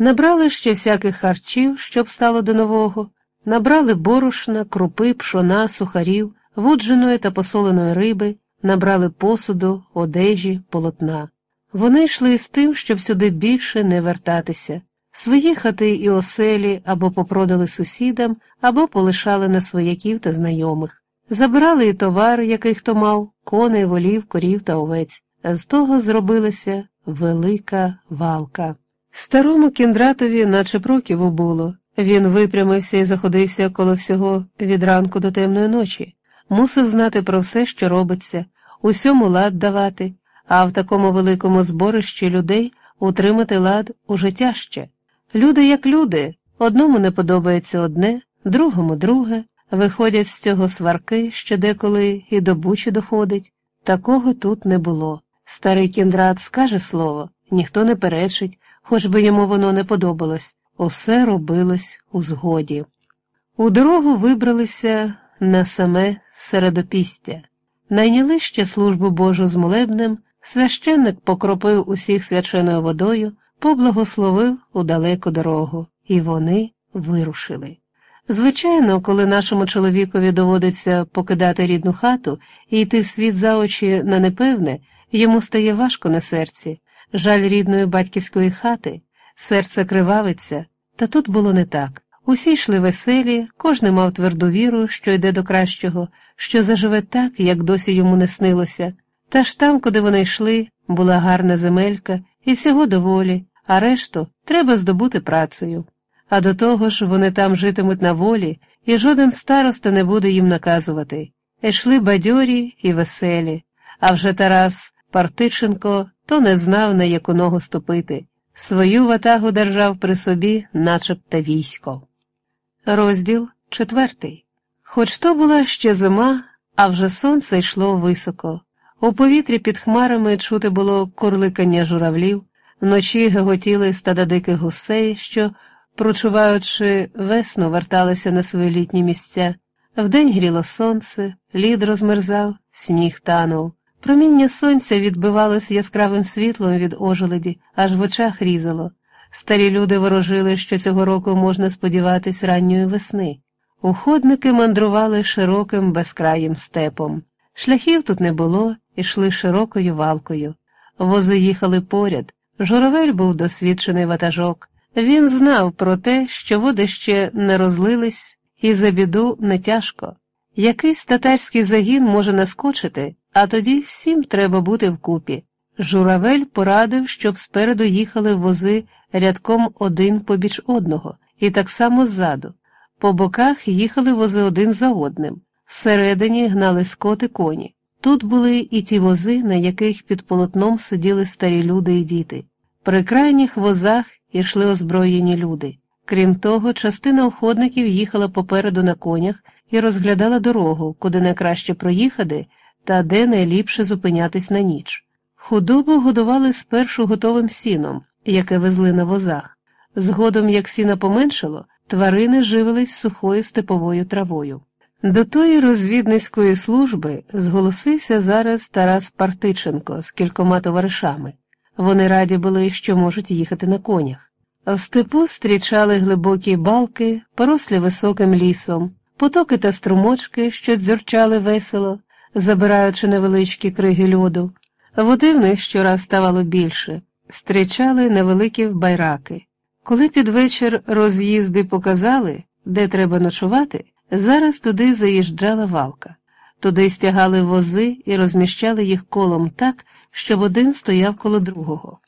Набрали ще всяких харчів, щоб стало до нового, набрали борошна, крупи, пшона, сухарів, вудженої та посоленої риби, набрали посуду, одежі, полотна. Вони йшли з тим, щоб сюди більше не вертатися. Свої хати і оселі або попродали сусідам, або полишали на свояків та знайомих. Забирали і товар, який хто мав, коней, волів, корів та овець. З того зробилася велика валка. Старому кіндратові, наче проківу було. Він випрямився і заходився коло всього від ранку до темної ночі, мусив знати про все, що робиться, усьому лад давати, а в такому великому зборищі людей утримати лад уже тяжче. Люди, як люди, одному не подобається одне, другому друге, виходять з цього сварки, що деколи і до бучі доходить. Такого тут не було. Старий кіндрат скаже слово, ніхто не перечить, хоч би йому воно не подобалось, усе робилось у згоді. У дорогу вибралися на саме середопістя, найняли ще службу Божу з молебнем, священник покропив усіх свяченою водою, поблагословив у далеку дорогу, і вони вирушили. Звичайно, коли нашому чоловікові доводиться покидати рідну хату і йти в світ за очі на непевне, йому стає важко на серці, жаль рідної батьківської хати, серце кривавиться, та тут було не так. Усі йшли веселі, кожен мав тверду віру, що йде до кращого, що заживе так, як досі йому не снилося. Та ж там, куди вони йшли, була гарна земелька і всього доволі, а решту треба здобути працею. А до того ж вони там житимуть на волі, і жоден староста не буде їм наказувати. Йшли бадьорі і веселі, а вже Тарас Партиченко то не знав, на яку ногу ступити. Свою ватагу держав при собі, начебто військо. Розділ четвертий. Хоч то була ще зима, а вже сонце йшло високо. У повітрі під хмарами чути було курликання журавлів, вночі геготіли стада диких гусей, що, прочуваючи весну, верталися на свої літні місця. Вдень гріло сонце, лід розмерзав, сніг танув. Проміння сонця відбивалось яскравим світлом від ожеледі, аж в очах різало. Старі люди ворожили, що цього року можна сподіватись ранньої весни. Уходники мандрували широким безкраїм степом. Шляхів тут не було, ішли широкою валкою. Вози їхали поряд. Журавель був досвідчений ватажок. Він знав про те, що води ще не розлились, і за біду не тяжко. Якийсь татарський загін може наскочити, а тоді всім треба бути вкупі. Журавель порадив, щоб спереду їхали вози рядком один побіч одного, і так само ззаду. По боках їхали вози один за одним, всередині гнали скоти коні. Тут були і ті вози, на яких під полотном сиділи старі люди і діти. При крайніх возах йшли озброєні люди. Крім того, частина охотників їхала попереду на конях і розглядала дорогу, куди найкраще проїхати та де найліпше зупинятись на ніч. Худобу годували спершу готовим сіном, яке везли на возах. Згодом, як сіна поменшало, тварини живились сухою степовою травою. До тої розвідницької служби зголосився зараз Тарас Партиченко з кількома товаришами. Вони раді були, що можуть їхати на конях. В степу зустрічали глибокі балки, порослі високим лісом, потоки та струмочки, що дзюрчали весело, забираючи невеличкі криги льоду. Води в них щораз ставало більше, зустрічали невеликі байраки. Коли під вечір роз'їзди показали, де треба ночувати, зараз туди заїжджала валка. Туди стягали вози і розміщали їх колом так, щоб один стояв коло другого.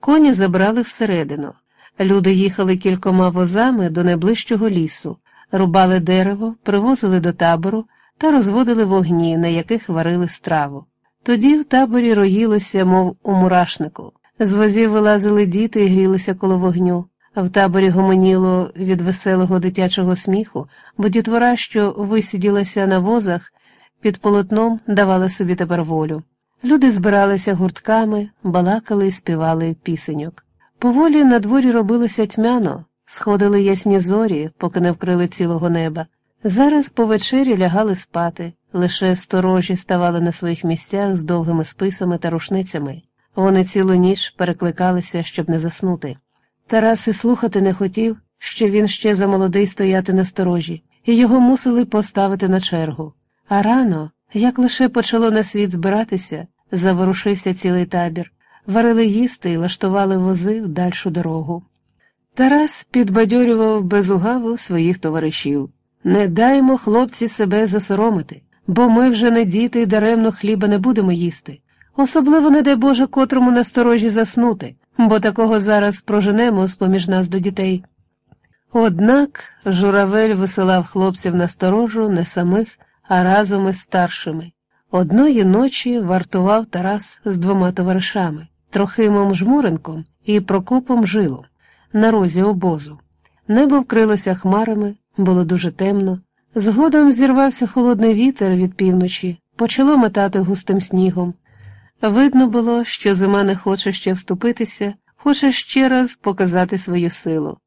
Коні забрали всередину. Люди їхали кількома возами до найближчого лісу, рубали дерево, привозили до табору та розводили вогні, на яких варили страву. Тоді в таборі роїлося, мов у мурашнику. З возів вилазили діти і грілися коло вогню. В таборі гомоніло від веселого дитячого сміху, бо дітвора, що висіділася на возах, під полотном давали собі тепер волю. Люди збиралися гуртками, балакали і співали пісеньок. Поволі на дворі робилося тьмяно, сходили ясні зорі, поки не вкрили цілого неба. Зараз по вечері лягали спати, лише сторожі ставали на своїх місцях з довгими списами та рушницями. Вони цілу ніч перекликалися, щоб не заснути. Тарас і слухати не хотів, що він ще замолодий стояти на сторожі, і його мусили поставити на чергу. А рано, як лише почало на світ збиратися, заворушився цілий табір, варили їсти і лаштували вози в дальшу дорогу. Тарас підбадьорював безугаву своїх товаришів не даймо, хлопці, себе засоромити, бо ми вже не діти і даремно хліба не будемо їсти. Особливо, не дай Боже, котрому насторожі заснути, бо такого зараз проженемо з поміж нас до дітей. Однак журавель висилав хлопців на сторожу не самих, а разом із старшими. Одної ночі вартував Тарас з двома товаришами Трохимом Жмуренком і Прокопом Жилом на розі обозу. Небо вкрилося хмарами, було дуже темно. Згодом зірвався холодний вітер від півночі, почало метати густим снігом. Видно було, що зима не хоче ще вступитися, хоче ще раз показати свою силу.